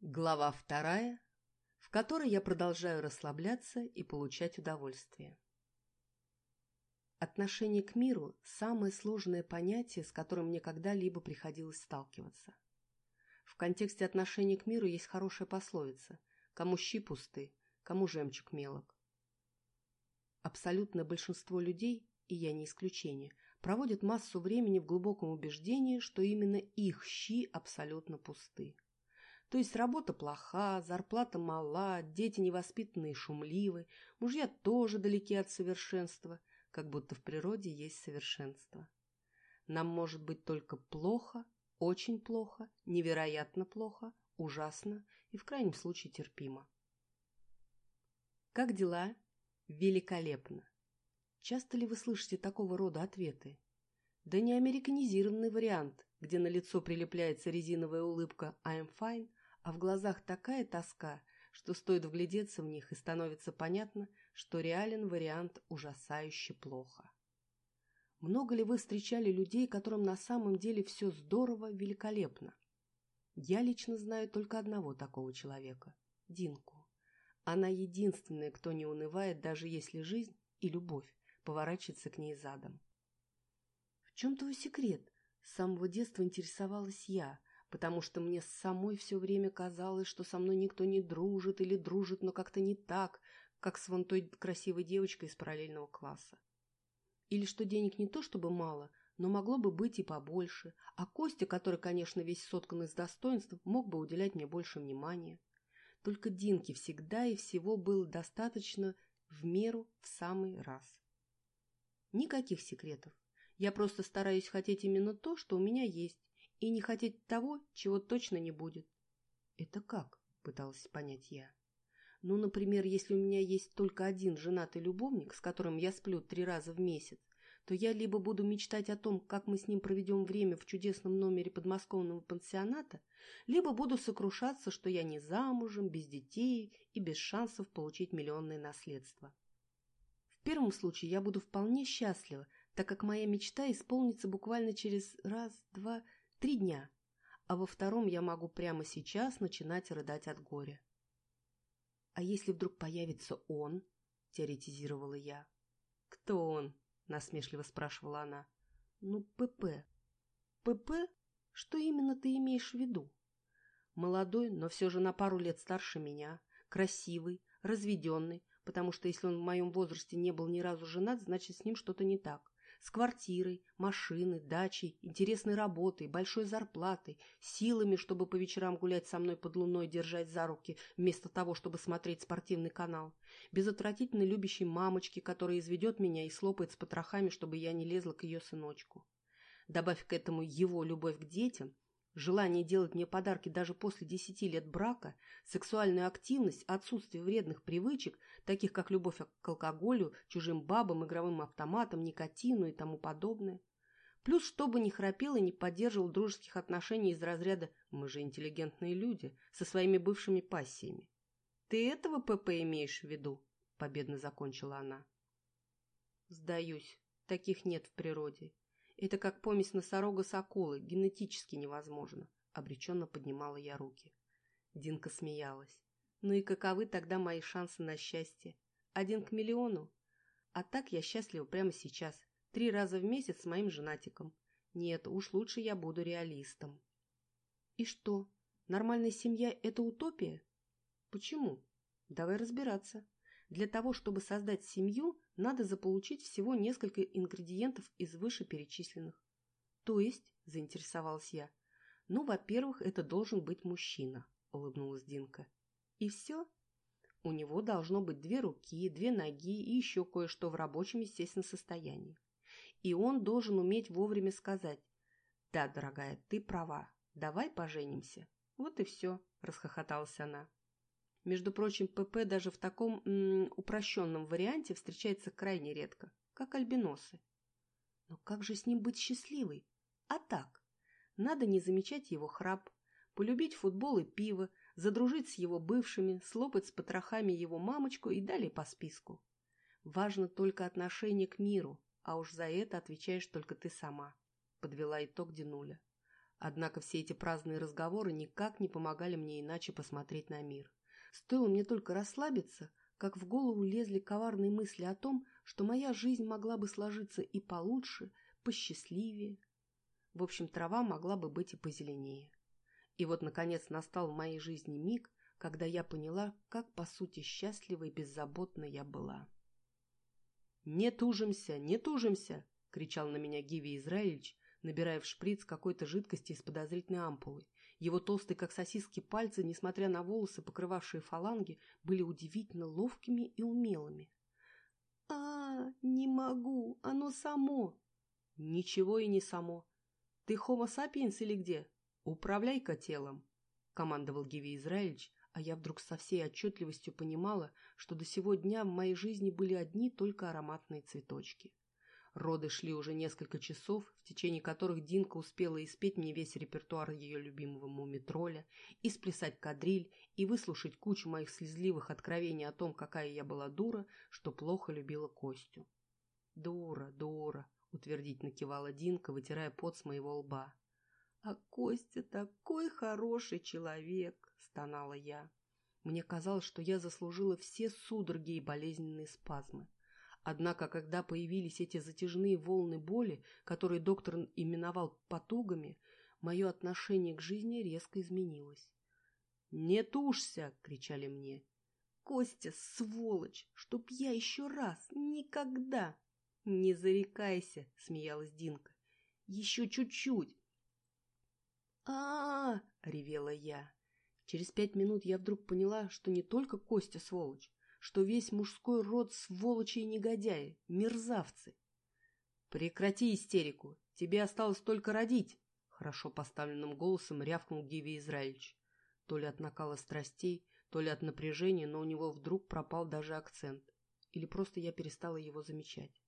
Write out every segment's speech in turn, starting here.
Глава вторая, в которой я продолжаю расслабляться и получать удовольствие. Отношение к миру – самое сложное понятие, с которым мне когда-либо приходилось сталкиваться. В контексте отношения к миру есть хорошая пословица «Кому щи пусты, кому жемчуг мелок». Абсолютное большинство людей, и я не исключение, проводят массу времени в глубоком убеждении, что именно их щи абсолютно пусты. То есть работа плоха, зарплата мала, дети невоспитанные и шумливы, мужья тоже далеки от совершенства, как будто в природе есть совершенство. Нам может быть только плохо, очень плохо, невероятно плохо, ужасно и в крайнем случае терпимо. Как дела? Великолепно. Часто ли вы слышите такого рода ответы? Да не американизированный вариант, где на лицо прилепляется резиновая улыбка «I'm fine», а в глазах такая тоска, что стоит вглядеться в них и становится понятно, что реален вариант ужасающе плохо. Много ли вы встречали людей, которым на самом деле все здорово, великолепно? Я лично знаю только одного такого человека – Динку. Она единственная, кто не унывает, даже если жизнь и любовь поворачивается к ней задом. В чем твой секрет? С самого детства интересовалась я, потому что мне самой все время казалось, что со мной никто не дружит или дружит, но как-то не так, как с вон той красивой девочкой из параллельного класса. Или что денег не то чтобы мало, но могло бы быть и побольше, а Костя, который, конечно, весь соткан из достоинств, мог бы уделять мне больше внимания. Только Динке всегда и всего было достаточно в меру в самый раз. Никаких секретов. Я просто стараюсь хотеть именно то, что у меня есть, и не хотеть того, чего точно не будет. Это как? Пыталась понять я. Ну, например, если у меня есть только один женатый любовник, с которым я сплю три раза в месяц, то я либо буду мечтать о том, как мы с ним проведем время в чудесном номере подмосковного пансионата, либо буду сокрушаться, что я не замужем, без детей и без шансов получить миллионное наследство. В первом случае я буду вполне счастлива, так как моя мечта исполнится буквально через раз, два, Три дня. А во втором я могу прямо сейчас начинать рыдать от горя. «А если вдруг появится он?» – теоретизировала я. «Кто он?» – насмешливо спрашивала она. «Ну, ПП». «ПП? Что именно ты имеешь в виду?» «Молодой, но все же на пару лет старше меня, красивый, разведенный, потому что если он в моем возрасте не был ни разу женат, значит, с ним что-то не так. С квартирой, машиной, дачей, интересной работой, большой зарплатой, силами, чтобы по вечерам гулять со мной под луной, держать за руки, вместо того, чтобы смотреть спортивный канал. Без отвратительно любящей мамочки, которая изведет меня и слопает с потрохами, чтобы я не лезла к ее сыночку. Добавь к этому его любовь к детям – Желание делать мне подарки даже после десяти лет брака, сексуальная активность, отсутствие вредных привычек, таких как любовь к алкоголю, чужим бабам, игровым автоматам, никотину и тому подобное. Плюс, чтобы не храпел и не поддерживал дружеских отношений из разряда «мы же интеллигентные люди» со своими бывшими пассиями. «Ты этого ПП имеешь в виду?» – победно закончила она. «Сдаюсь, таких нет в природе. Это как помесь носорога с акулой, генетически невозможно. Обреченно поднимала я руки. Динка смеялась. Ну и каковы тогда мои шансы на счастье? Один к миллиону? А так я счастлива прямо сейчас. Три раза в месяц с моим женатиком. Нет, уж лучше я буду реалистом. И что, нормальная семья – это утопия? Почему? Давай разбираться. Для того, чтобы создать семью, надо заполучить всего несколько ингредиентов из вышеперечисленных. То есть, заинтересовалась я. Ну, во-первых, это должен быть мужчина, улыбнулась Динка. И все? У него должно быть две руки, две ноги и еще кое-что в рабочем, естественно, состоянии. И он должен уметь вовремя сказать «Да, дорогая, ты права, давай поженимся». Вот и все, расхохоталась она. Между прочим, ПП даже в таком м, упрощенном варианте встречается крайне редко, как альбиносы. Но как же с ним быть счастливой? А так, надо не замечать его храп, полюбить футбол и пиво, задружить с его бывшими, слопать с потрохами его мамочку и далее по списку. Важно только отношение к миру, а уж за это отвечаешь только ты сама, — подвела итог Динуля. Однако все эти праздные разговоры никак не помогали мне иначе посмотреть на мир. Стоило мне только расслабиться, как в голову лезли коварные мысли о том, что моя жизнь могла бы сложиться и получше, посчастливее. В общем, трава могла бы быть и позеленее. И вот, наконец, настал в моей жизни миг, когда я поняла, как, по сути, счастлива и беззаботна я была. «Не тужимся, не тужимся!» — кричал на меня Гиви Израильевич, набирая в шприц какой-то жидкости из подозрительной ампулы. Его толстые, как сосиски, пальцы, несмотря на волосы, покрывавшие фаланги, были удивительно ловкими и умелыми. «А, не могу, оно само!» «Ничего и не само. Ты хомо сапиенс или где? Управляй-ка телом!» — командовал Гиви Израильевич, а я вдруг со всей отчетливостью понимала, что до сего дня в моей жизни были одни только ароматные цветочки. Роды шли уже несколько часов, в течение которых Динка успела испеть мне весь репертуар ее любимого мумитроля, и сплясать кадриль, и выслушать кучу моих слезливых откровений о том, какая я была дура, что плохо любила Костю. «Дура, дура», — утвердительно кивала Динка, вытирая пот с моего лба. «А Костя такой хороший человек!» — стонала я. Мне казалось, что я заслужила все судороги и болезненные спазмы. Однако, когда появились эти затяжные волны боли, которые доктор именовал потугами, мое отношение к жизни резко изменилось. «Не тушься!» — кричали мне. «Костя, сволочь! Чтоб я еще раз! Никогда!» «Не зарекайся!» — смеялась Динка. «Еще чуть-чуть!» а, -а, -а ревела я. Через пять минут я вдруг поняла, что не только Костя сволочь, что весь мужской род сволочи и негодяи, мерзавцы. «Прекрати истерику! Тебе осталось только родить!» Хорошо поставленным голосом рявкнул Гиви Израильевич. То ли от накала страстей, то ли от напряжения, но у него вдруг пропал даже акцент. Или просто я перестала его замечать.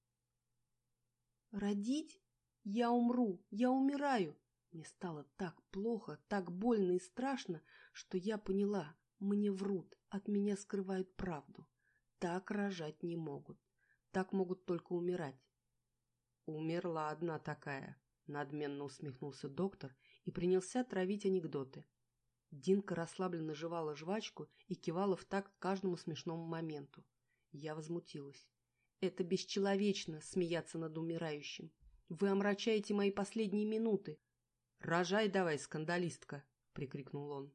«Родить? Я умру! Я умираю!» Мне стало так плохо, так больно и страшно, что я поняла, мне врут, от меня скрывают правду. Так рожать не могут. Так могут только умирать. Умерла одна такая, надменно усмехнулся доктор и принялся травить анекдоты. Динка расслабленно жевала жвачку и кивала в такт каждому смешному моменту. Я возмутилась. Это бесчеловечно смеяться над умирающим. Вы омрачаете мои последние минуты. Рожай давай, скандалистка, прикрикнул он.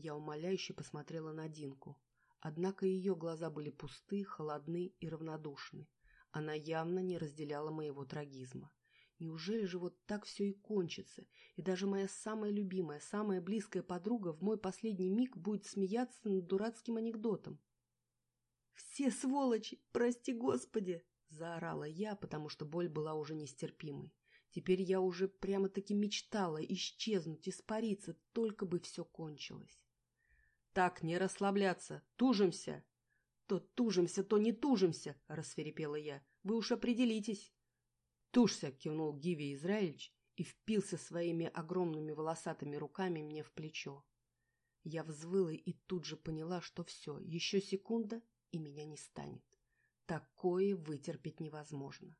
Я умоляюще посмотрела на Динку. Однако ее глаза были пусты, холодны и равнодушны. Она явно не разделяла моего трагизма. Неужели же вот так все и кончится, и даже моя самая любимая, самая близкая подруга в мой последний миг будет смеяться над дурацким анекдотом? «Все сволочи! Прости господи!» — заорала я, потому что боль была уже нестерпимой. Теперь я уже прямо-таки мечтала исчезнуть, испариться, только бы все кончилось. Так, не расслабляться. Тужимся. То тужимся, то не тужимся, рассверепела я. Вы уж определитесь. Тушься, кивнул Гиви Израильевич и впился своими огромными волосатыми руками мне в плечо. Я взвыла и тут же поняла, что все, еще секунда, и меня не станет. Такое вытерпеть невозможно.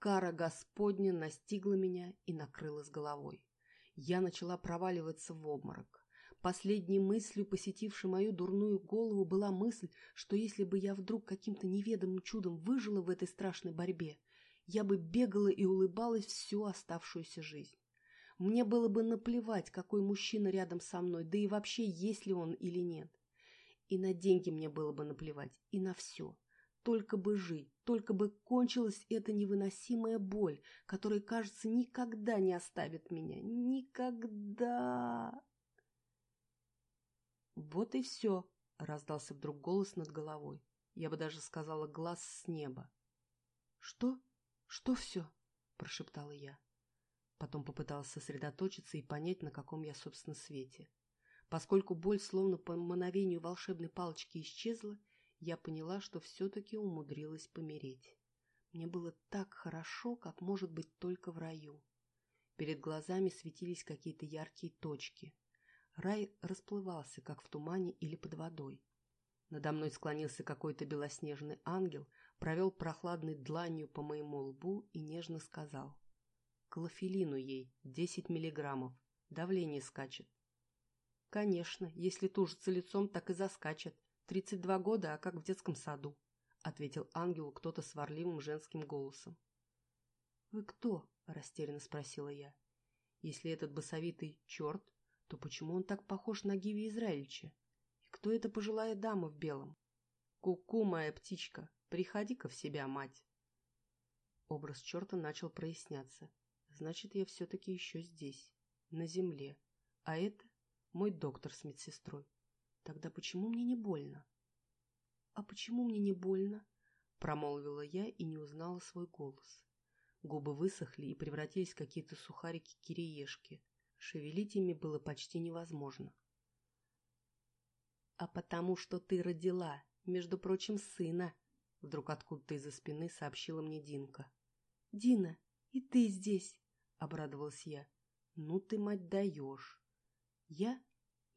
Кара Господня настигла меня и накрыла с головой. Я начала проваливаться в обморок. Последней мыслью, посетившей мою дурную голову, была мысль, что если бы я вдруг каким-то неведомым чудом выжила в этой страшной борьбе, я бы бегала и улыбалась всю оставшуюся жизнь. Мне было бы наплевать, какой мужчина рядом со мной, да и вообще, есть ли он или нет. И на деньги мне было бы наплевать, и на все. Только бы жить, только бы кончилась эта невыносимая боль, которая, кажется, никогда не оставит меня. Никогда! «Вот и все», — раздался вдруг голос над головой. Я бы даже сказала глаз с неба. «Что? Что все?» — прошептала я. Потом попыталась сосредоточиться и понять, на каком я, собственно, свете. Поскольку боль словно по мановению волшебной палочки исчезла, я поняла, что все-таки умудрилась помереть. Мне было так хорошо, как может быть только в раю. Перед глазами светились какие-то яркие точки. Рай расплывался, как в тумане или под водой. Надо мной склонился какой-то белоснежный ангел, провел прохладной дланью по моему лбу и нежно сказал Клофелину ей, десять миллиграммов. Давление скачет. Конечно, если тужится лицом, так и заскачет. Тридцать два года, а как в детском саду, — ответил ангелу кто-то сварливым женским голосом. — Вы кто? — растерянно спросила я. — Если этот басовитый черт, то почему он так похож на Гиви Израильча? И кто эта пожилая дама в белом? Ку-ку, моя птичка, приходи-ка в себя, мать. Образ черта начал проясняться. Значит, я все-таки еще здесь, на земле. А это мой доктор с медсестрой. Тогда почему мне не больно? — А почему мне не больно? — промолвила я и не узнала свой голос. Губы высохли и превратились в какие-то сухарики-кириешки. Шевелить ими было почти невозможно. — А потому что ты родила, между прочим, сына, — вдруг откуда-то из-за спины сообщила мне Динка. — Дина, и ты здесь, — обрадовалась я. — Ну ты, мать, даешь. «Я?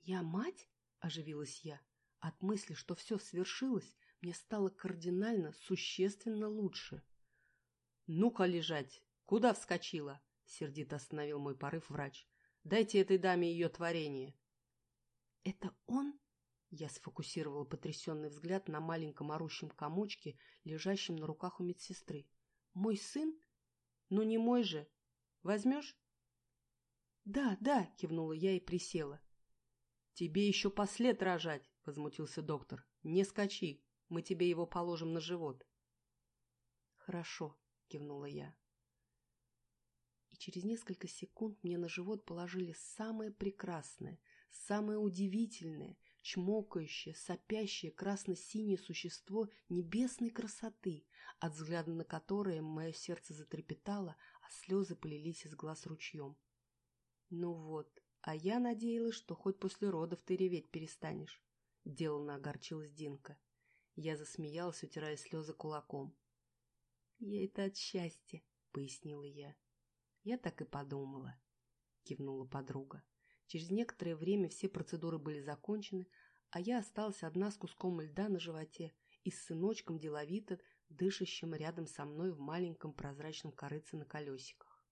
Я мать?» – оживилась я. От мысли, что все свершилось, мне стало кардинально, существенно лучше. «Ну-ка лежать! Куда вскочила?» – сердито остановил мой порыв врач. «Дайте этой даме ее творение». «Это он?» Я сфокусировала потрясенный взгляд на маленьком орущем комочке, лежащем на руках у медсестры. «Мой сын? Ну не мой же. Возьмешь?» «Да, да», — кивнула я и присела. «Тебе еще послед рожать», — возмутился доктор. «Не скачи, мы тебе его положим на живот». «Хорошо», — кивнула я. И через несколько секунд мне на живот положили самое прекрасное, самое удивительное, чмокающее, сопящее красно-синее существо небесной красоты, от взгляда на которое мое сердце затрепетало, а слезы полились из глаз ручьем. Ну вот, а я надеялась, что хоть после родов ты реветь перестанешь. Деланно огорчилась Динка. Я засмеялась, утирая слезы кулаком. Я это от счастья, пояснила я. Я так и подумала, кивнула подруга. Через некоторое время все процедуры были закончены, а я осталась одна с куском льда на животе и с сыночком деловито, дышащим рядом со мной в маленьком прозрачном корыце на колесиках.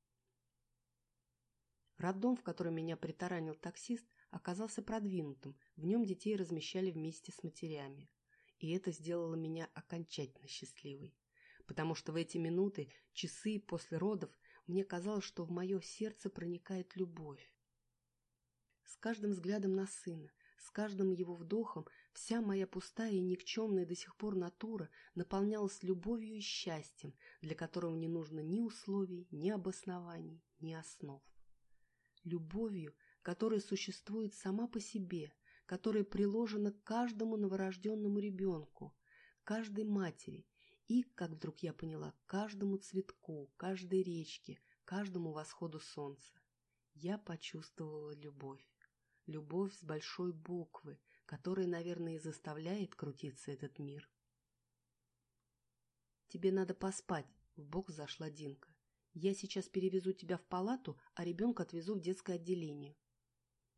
Роддом, в который меня притаранил таксист, оказался продвинутым, в нем детей размещали вместе с матерями. И это сделало меня окончательно счастливой. Потому что в эти минуты, часы после родов, мне казалось, что в мое сердце проникает любовь. С каждым взглядом на сына, с каждым его вдохом вся моя пустая и никчемная до сих пор натура наполнялась любовью и счастьем, для которого не нужно ни условий, ни обоснований, ни основ любовью, которая существует сама по себе, которая приложена к каждому новорожденному ребенку, каждой матери и, как вдруг я поняла, каждому цветку, каждой речке, каждому восходу солнца. Я почувствовала любовь. Любовь с большой буквы, которая, наверное, и заставляет крутиться этот мир. «Тебе надо поспать», — в бок зашла Динка. Я сейчас перевезу тебя в палату, а ребенка отвезу в детское отделение.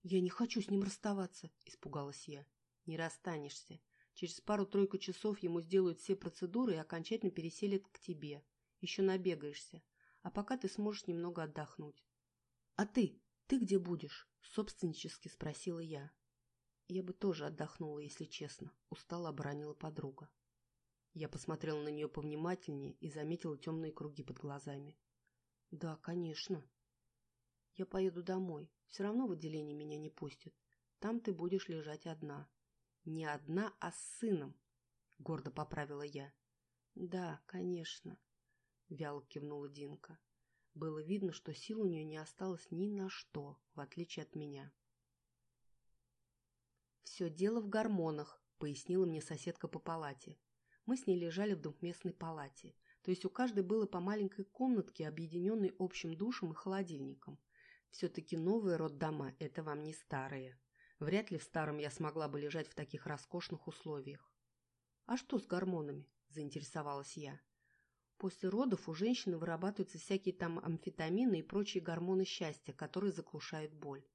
Я не хочу с ним расставаться, испугалась я. Не расстанешься. Через пару-тройку часов ему сделают все процедуры и окончательно переселят к тебе. Еще набегаешься. А пока ты сможешь немного отдохнуть. А ты? Ты где будешь? Собственнически спросила я. Я бы тоже отдохнула, если честно. Устала оборонила подруга. Я посмотрела на нее повнимательнее и заметила темные круги под глазами. Да, конечно. Я поеду домой. Все равно в отделение меня не пустят. Там ты будешь лежать одна. Не одна, а с сыном, гордо поправила я. Да, конечно, вяло кивнула Динка. Было видно, что сил у нее не осталось ни на что, в отличие от меня. «Все дело в гормонах», — пояснила мне соседка по палате. Мы с ней лежали в двухместной палате. То есть у каждой было по маленькой комнатке, объединенной общим душем и холодильником. Все-таки новые роддома – это вам не старые. Вряд ли в старом я смогла бы лежать в таких роскошных условиях. «А что с гормонами?» – заинтересовалась я. После родов у женщины вырабатываются всякие там амфетамины и прочие гормоны счастья, которые заглушают боль.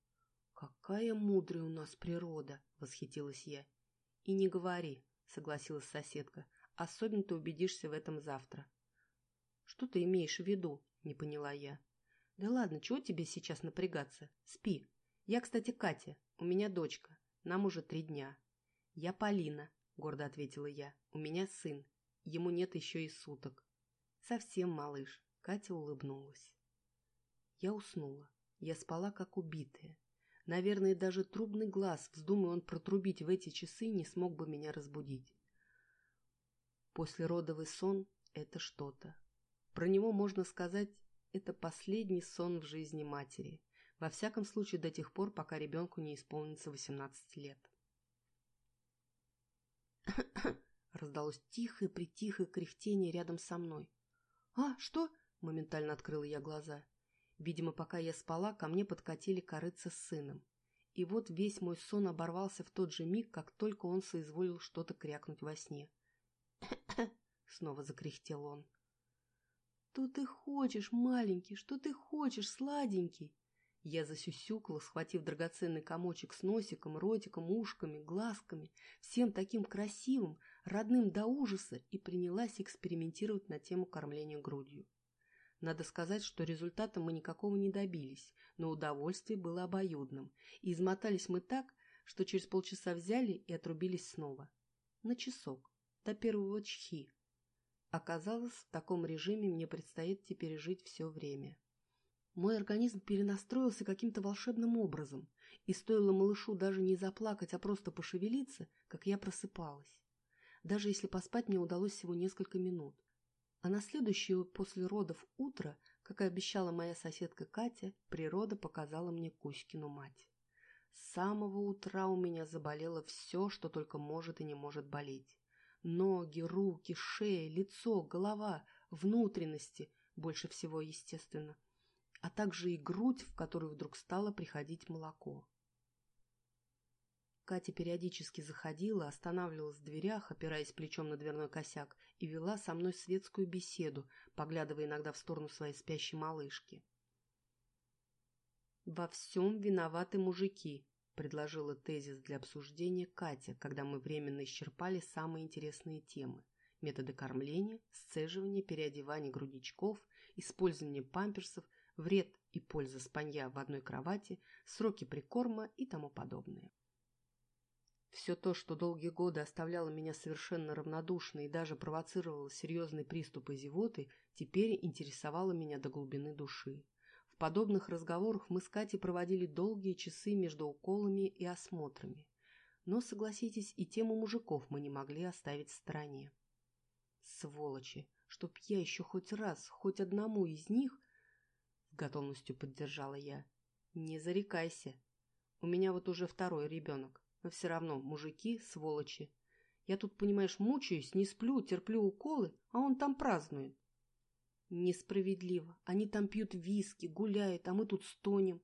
«Какая мудрая у нас природа!» – восхитилась я. «И не говори», – согласилась соседка. «Особенно ты убедишься в этом завтра. «Что ты имеешь в виду?» – не поняла я. Да ладно, чего тебе сейчас напрягаться? Спи. Я, кстати, Катя. У меня дочка. Нам уже три дня. Я Полина, гордо ответила я. У меня сын. Ему нет еще и суток. Совсем малыш. Катя улыбнулась. Я уснула. Я спала, как убитая. Наверное, даже трубный глаз, вздумай он протрубить в эти часы, не смог бы меня разбудить. Послеродовый сон – это что-то. Про него можно сказать, это последний сон в жизни матери. Во всяком случае, до тех пор, пока ребенку не исполнится 18 лет. Раздалось тихое-притихое кряхтение рядом со мной. «А, что?» – моментально открыла я глаза. Видимо, пока я спала, ко мне подкатили корыца с сыном. И вот весь мой сон оборвался в тот же миг, как только он соизволил что-то крякнуть во сне. Снова закряхтел он. «Что ты хочешь, маленький? Что ты хочешь, сладенький?» Я засюсюкала, схватив драгоценный комочек с носиком, ротиком, ушками, глазками, всем таким красивым, родным до ужаса, и принялась экспериментировать на тему кормления грудью. Надо сказать, что результата мы никакого не добились, но удовольствие было обоюдным, и измотались мы так, что через полчаса взяли и отрубились снова. На часок, до первого чхи. Оказалось, в таком режиме мне предстоит теперь жить все время. Мой организм перенастроился каким-то волшебным образом, и стоило малышу даже не заплакать, а просто пошевелиться, как я просыпалась. Даже если поспать мне удалось всего несколько минут. А на следующее после родов утро, как и обещала моя соседка Катя, природа показала мне Кузькину мать. С самого утра у меня заболело все, что только может и не может болеть. Ноги, руки, шея, лицо, голова, внутренности, больше всего, естественно, а также и грудь, в которую вдруг стало приходить молоко. Катя периодически заходила, останавливалась в дверях, опираясь плечом на дверной косяк, и вела со мной светскую беседу, поглядывая иногда в сторону своей спящей малышки. «Во всем виноваты мужики», предложила тезис для обсуждения Катя, когда мы временно исчерпали самые интересные темы. Методы кормления, сцеживания, переодевания грудничков, использование памперсов, вред и польза спанья в одной кровати, сроки прикорма и тому подобное. Все то, что долгие годы оставляло меня совершенно равнодушной и даже провоцировало серьезные приступы зевоты, теперь интересовало меня до глубины души подобных разговорах мы с Катей проводили долгие часы между уколами и осмотрами. Но, согласитесь, и тему мужиков мы не могли оставить в стороне. Сволочи! Чтоб я еще хоть раз, хоть одному из них... С готовностью поддержала я. Не зарекайся. У меня вот уже второй ребенок. Но все равно мужики — сволочи. Я тут, понимаешь, мучаюсь, не сплю, терплю уколы, а он там празднует. Несправедливо. Они там пьют виски, гуляют, а мы тут стонем.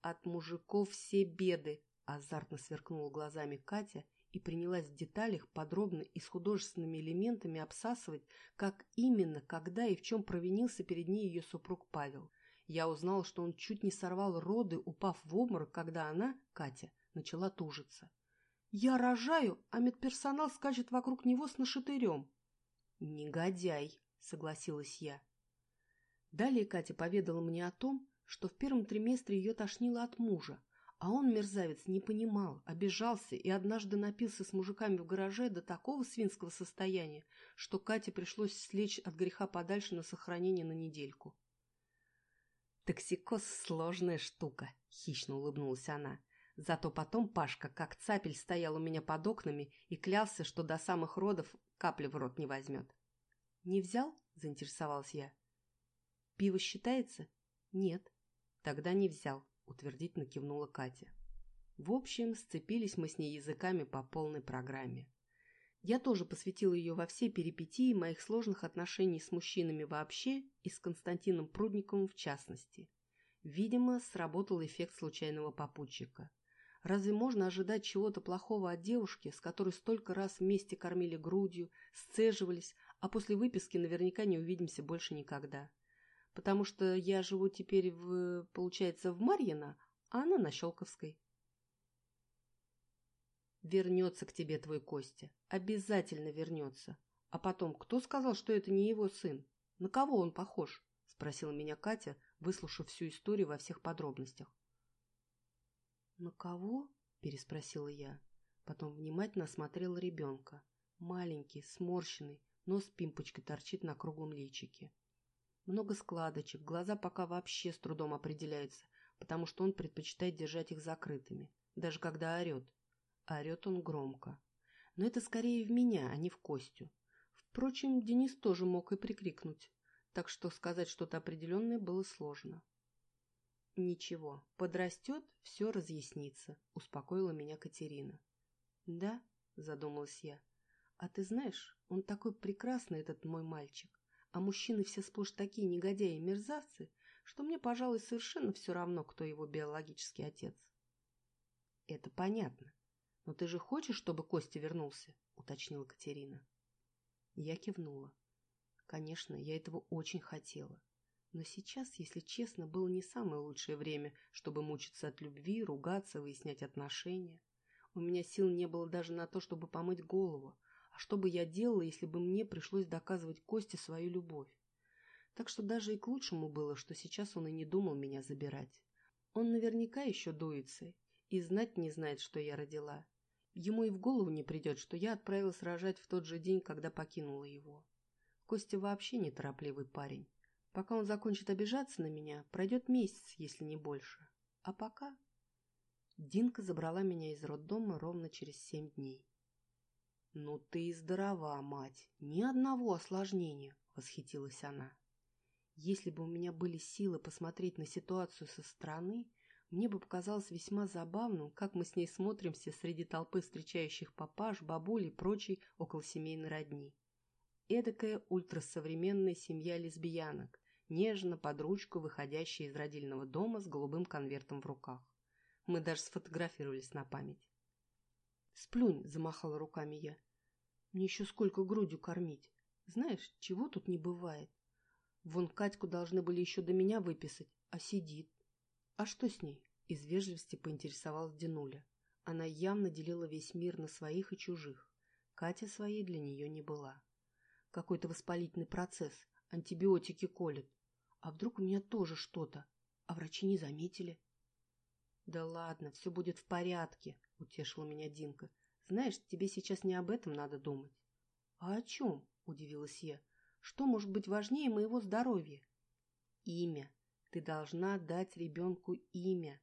От мужиков все беды, азартно сверкнула глазами Катя и принялась в деталях подробно и с художественными элементами обсасывать, как именно, когда и в чем провинился перед ней ее супруг Павел. Я узнал, что он чуть не сорвал роды, упав в обморок, когда она, Катя, начала тужиться. «Я рожаю, а медперсонал скачет вокруг него с нашатырем». «Негодяй!» согласилась я. Далее Катя поведала мне о том, что в первом триместре ее тошнило от мужа, а он, мерзавец, не понимал, обижался и однажды напился с мужиками в гараже до такого свинского состояния, что Кате пришлось слечь от греха подальше на сохранение на недельку. «Токсикоз — сложная штука», — хищно улыбнулась она. Зато потом Пашка, как цапель, стоял у меня под окнами и клялся, что до самых родов капли в рот не возьмет. «Не взял?» – заинтересовалась я. «Пиво считается?» «Нет». «Тогда не взял», – утвердительно кивнула Катя. В общем, сцепились мы с ней языками по полной программе. Я тоже посвятила ее во все перипетии моих сложных отношений с мужчинами вообще и с Константином Прудниковым в частности. Видимо, сработал эффект случайного попутчика. Разве можно ожидать чего-то плохого от девушки, с которой столько раз вместе кормили грудью, сцеживались, а после выписки наверняка не увидимся больше никогда. Потому что я живу теперь, в, получается, в Марьино, а она на Щелковской. Вернется к тебе твой Костя. Обязательно вернется. А потом, кто сказал, что это не его сын? На кого он похож? спросила меня Катя, выслушав всю историю во всех подробностях. «На кого?» – переспросила я. Потом внимательно осмотрела ребенка. Маленький, сморщенный, нос пимпочкой торчит на круглом личике. Много складочек, глаза пока вообще с трудом определяются, потому что он предпочитает держать их закрытыми, даже когда орет. Орет он громко. Но это скорее в меня, а не в Костю. Впрочем, Денис тоже мог и прикрикнуть, так что сказать что-то определенное было сложно. «Ничего, подрастет, все разъяснится», — успокоила меня Катерина. «Да», — задумалась я. «А ты знаешь, он такой прекрасный, этот мой мальчик, а мужчины все сплошь такие негодяи и мерзавцы, что мне, пожалуй, совершенно все равно, кто его биологический отец». «Это понятно. Но ты же хочешь, чтобы Костя вернулся?» — уточнила Катерина. Я кивнула. Конечно, я этого очень хотела. Но сейчас, если честно, было не самое лучшее время, чтобы мучиться от любви, ругаться, выяснять отношения. У меня сил не было даже на то, чтобы помыть голову. А что бы я делала, если бы мне пришлось доказывать Косте свою любовь? Так что даже и к лучшему было, что сейчас он и не думал меня забирать. Он наверняка еще дуется и знать не знает, что я родила. Ему и в голову не придет, что я отправилась рожать в тот же день, когда покинула его. Костя вообще неторопливый парень. Пока он закончит обижаться на меня, пройдет месяц, если не больше. А пока... Динка забрала меня из роддома ровно через семь дней. «Ну ты и здорова, мать! Ни одного осложнения!» — восхитилась она. «Если бы у меня были силы посмотреть на ситуацию со стороны, мне бы показалось весьма забавным, как мы с ней смотримся среди толпы встречающих папаш, бабуль и прочей околосемейной родни. Эдакая ультрасовременная семья лесбиянок, нежно под ручку выходящая из родильного дома с голубым конвертом в руках. Мы даже сфотографировались на память. «Сплюнь!» – замахала руками я. «Мне еще сколько грудью кормить? Знаешь, чего тут не бывает? Вон Катьку должны были еще до меня выписать, а сидит. А что с ней?» – из вежливости поинтересовалась Динуля. Она явно делила весь мир на своих и чужих. Катя своей для нее не была. Какой-то воспалительный процесс, антибиотики колят. А вдруг у меня тоже что-то, а врачи не заметили? Да ладно, все будет в порядке, утешила меня Динка. Знаешь, тебе сейчас не об этом надо думать. А о чем? Удивилась я. Что может быть важнее моего здоровья? Имя. Ты должна дать ребенку имя.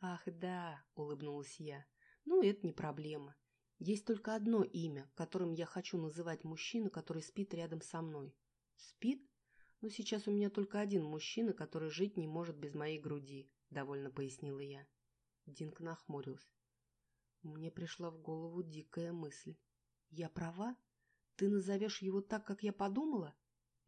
Ах, да, улыбнулась я. Ну, это не проблема. Есть только одно имя, которым я хочу называть мужчину, который спит рядом со мной. Спит? Но сейчас у меня только один мужчина, который жить не может без моей груди, довольно пояснила я. Динка нахмурился. Мне пришла в голову дикая мысль. Я права? Ты назовешь его так, как я подумала?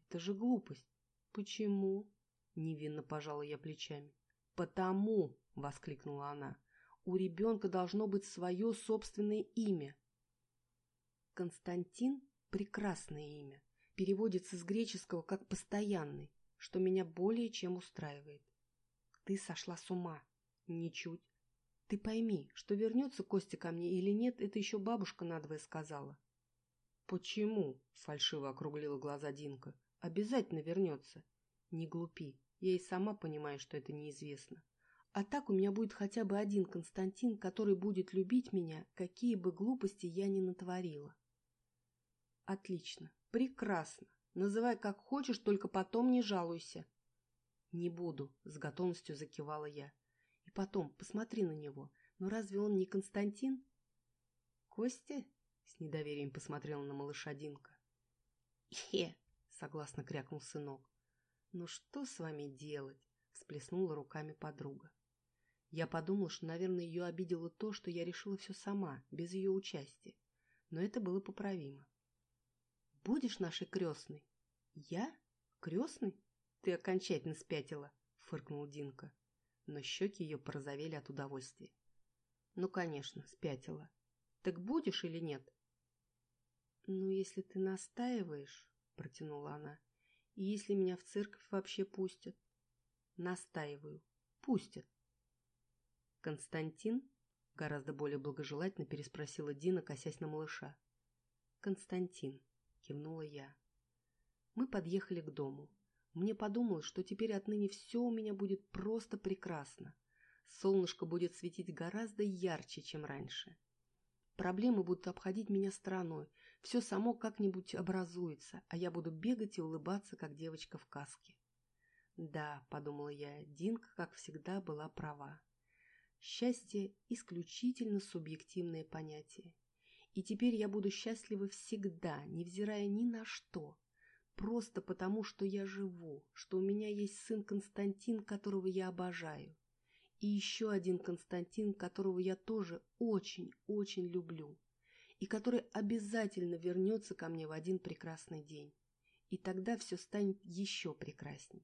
Это же глупость. Почему? Невинно пожала я плечами. Потому, воскликнула она. У ребенка должно быть свое собственное имя. Константин – прекрасное имя переводится с греческого как «постоянный», что меня более чем устраивает. Ты сошла с ума. Ничуть. Ты пойми, что вернется Костя ко мне или нет, это еще бабушка надвое сказала. Почему? Фальшиво округлила глаза Динка. Обязательно вернется. Не глупи. Я и сама понимаю, что это неизвестно. А так у меня будет хотя бы один Константин, который будет любить меня, какие бы глупости я ни натворила. Отлично. Прекрасно. Называй как хочешь, только потом не жалуйся. Не буду, с готовностью закивала я. И потом, посмотри на него. Но разве он не Константин? Костя? С недоверием посмотрела на малыша Динка. Хе, согласно крякнул сынок. Ну что с вами делать? Всплеснула руками подруга. Я подумала, что, наверное, ее обидело то, что я решила все сама, без ее участия. Но это было поправимо. Будешь нашей крестной? Я? Крестный? Ты окончательно спятила, фыркнул Динка. Но щеки ее порозовели от удовольствия. Ну, конечно, спятила. Так будешь или нет? Ну, если ты настаиваешь, протянула она, и если меня в церковь вообще пустят. Настаиваю. Пустят. Константин? Гораздо более благожелательно переспросила Дина, косясь на малыша. Константин. — кивнула я. Мы подъехали к дому. Мне подумалось, что теперь отныне все у меня будет просто прекрасно. Солнышко будет светить гораздо ярче, чем раньше. Проблемы будут обходить меня стороной, все само как-нибудь образуется, а я буду бегать и улыбаться, как девочка в каске. Да, подумала я, Динка, как всегда, была права. Счастье – исключительно субъективное понятие. И теперь я буду счастлива всегда, невзирая ни на что. Просто потому, что я живу, что у меня есть сын Константин, которого я обожаю. И еще один Константин, которого я тоже очень-очень люблю. И который обязательно вернется ко мне в один прекрасный день. И тогда все станет еще прекрасней.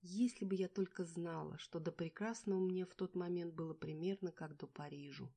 Если бы я только знала, что до прекрасного мне в тот момент было примерно как до Парижу.